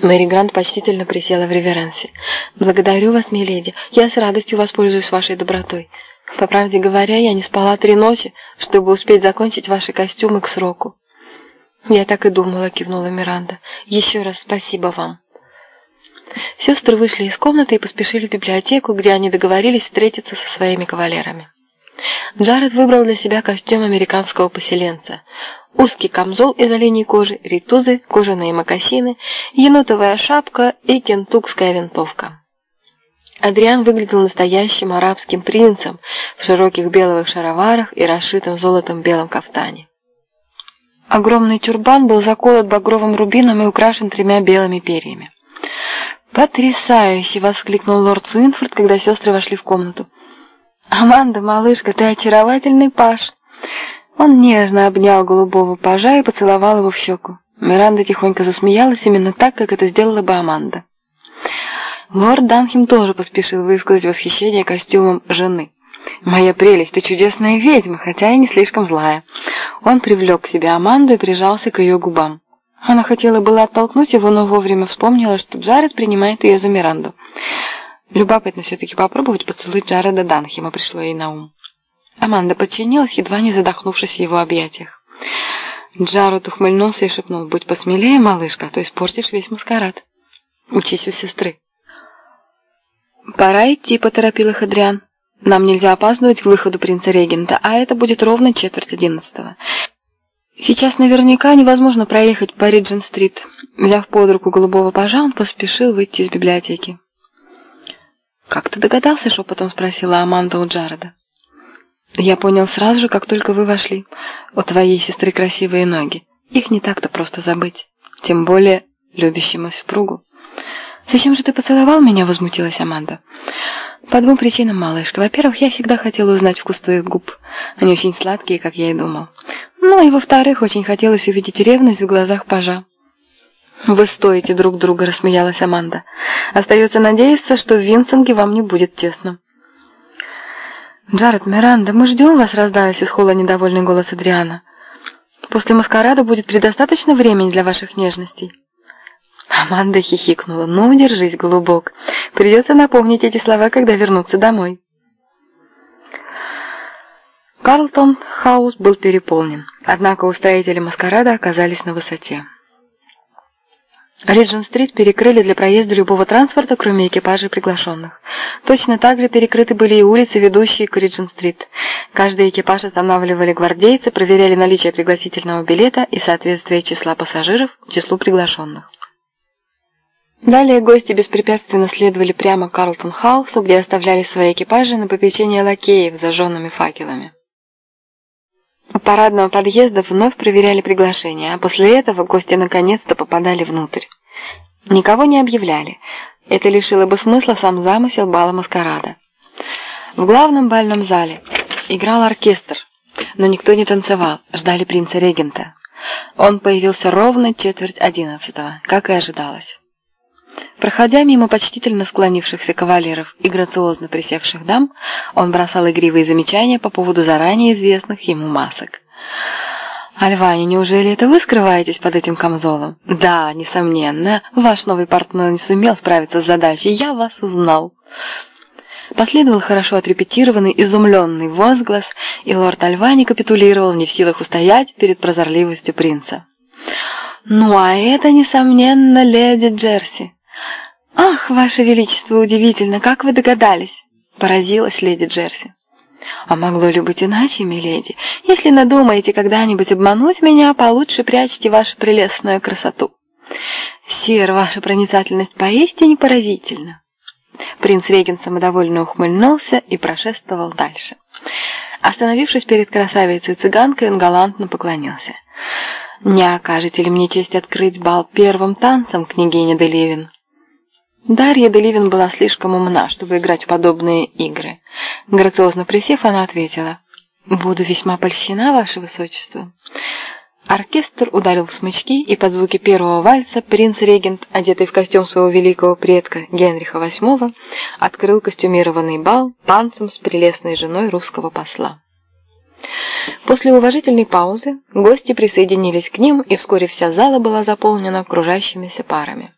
Мэри Грант почтительно присела в реверансе. «Благодарю вас, миледи. Я с радостью воспользуюсь вашей добротой. По правде говоря, я не спала три ночи, чтобы успеть закончить ваши костюмы к сроку». «Я так и думала», — кивнула Миранда. «Еще раз спасибо вам». Сестры вышли из комнаты и поспешили в библиотеку, где они договорились встретиться со своими кавалерами. Джаред выбрал для себя костюм американского поселенца. Узкий камзол из оленей кожи, ритузы, кожаные мокасины, енотовая шапка и кентукская винтовка. Адриан выглядел настоящим арабским принцем в широких белых шароварах и расшитом золотом белом кафтане. Огромный тюрбан был заколот багровым рубином и украшен тремя белыми перьями. «Потрясающе!» — воскликнул лорд Суинфорд, когда сестры вошли в комнату. «Аманда, малышка, ты очаровательный паш!» Он нежно обнял голубого пажа и поцеловал его в щеку. Миранда тихонько засмеялась именно так, как это сделала бы Аманда. Лорд Данхем тоже поспешил высказать восхищение костюмом жены. «Моя прелесть, ты чудесная ведьма, хотя и не слишком злая». Он привлек к себе Аманду и прижался к ее губам. Она хотела было оттолкнуть его, но вовремя вспомнила, что Джаред принимает ее за Миранду. Любопытно все-таки попробовать поцелуй Джареда Данхема пришло ей на ум. Аманда подчинилась, едва не задохнувшись в его объятиях. Джаред ухмыльнулся и шепнул, «Будь посмелее, малышка, а то испортишь весь маскарад. Учись у сестры». «Пора идти», — поторопил их Адриан. «Нам нельзя опаздывать к выходу принца-регента, а это будет ровно четверть одиннадцатого. Сейчас наверняка невозможно проехать по Риджин-стрит». Взяв под руку голубого пажа, он поспешил выйти из библиотеки. «Как ты догадался?» — шепотом спросила Аманда у Джареда. «Я понял сразу же, как только вы вошли. У твоей сестры красивые ноги. Их не так-то просто забыть. Тем более любящему супругу». «Зачем же ты поцеловал меня?» — возмутилась Аманда. «По двум причинам, малышка. Во-первых, я всегда хотела узнать вкус твоих губ. Они очень сладкие, как я и думал. Ну и во-вторых, очень хотелось увидеть ревность в глазах пажа. «Вы стоите друг друга», — рассмеялась Аманда. «Остается надеяться, что в Винсинге вам не будет тесно». «Джаред, Миранда, мы ждем вас», — раздались из холла недовольный голос Адриана. «После маскарада будет предостаточно времени для ваших нежностей». Аманда хихикнула. «Ну, держись, голубок. Придется напомнить эти слова, когда вернуться домой». Карлтон Хаус был переполнен, однако устроители маскарада оказались на высоте. Риджин-стрит перекрыли для проезда любого транспорта, кроме экипажей приглашенных. Точно так же перекрыты были и улицы, ведущие к Риджин-стрит. Каждый экипаж останавливали гвардейцы, проверяли наличие пригласительного билета и соответствие числа пассажиров числу приглашенных. Далее гости беспрепятственно следовали прямо к Карлтон-хаусу, где оставляли свои экипажи на попечение лакеев с зажженными факелами. У парадного подъезда вновь проверяли приглашения, а после этого гости наконец-то попадали внутрь. Никого не объявляли. Это лишило бы смысла сам замысел бала маскарада. В главном бальном зале играл оркестр, но никто не танцевал, ждали принца-регента. Он появился ровно четверть одиннадцатого, как и ожидалось. Проходя мимо почтительно склонившихся кавалеров и грациозно присевших дам, он бросал игривые замечания по поводу заранее известных ему масок. «Альвани, неужели это вы скрываетесь под этим камзолом?» «Да, несомненно. Ваш новый партнер не сумел справиться с задачей. Я вас узнал». Последовал хорошо отрепетированный, изумленный возглас, и лорд Альвани капитулировал, не в силах устоять перед прозорливостью принца. «Ну, а это, несомненно, леди Джерси». «Ах, ваше величество, удивительно, как вы догадались!» – поразилась леди Джерси. «А могло ли быть иначе, миледи? Если надумаете когда-нибудь обмануть меня, получше прячьте вашу прелестную красоту. Сир, ваша проницательность поистине поразительна». Принц Реген самодовольно ухмыльнулся и прошествовал дальше. Остановившись перед красавицей-цыганкой, он галантно поклонился. «Не окажете ли мне честь открыть бал первым танцем, княгиня Делевин?» Дарья Деливин была слишком умна, чтобы играть в подобные игры. Грациозно присев, она ответила. «Буду весьма польщена, ваше высочество». Оркестр ударил в смычки, и под звуки первого вальса принц-регент, одетый в костюм своего великого предка Генриха VIII, открыл костюмированный бал танцем с прелестной женой русского посла. После уважительной паузы гости присоединились к ним, и вскоре вся зала была заполнена кружащимися парами.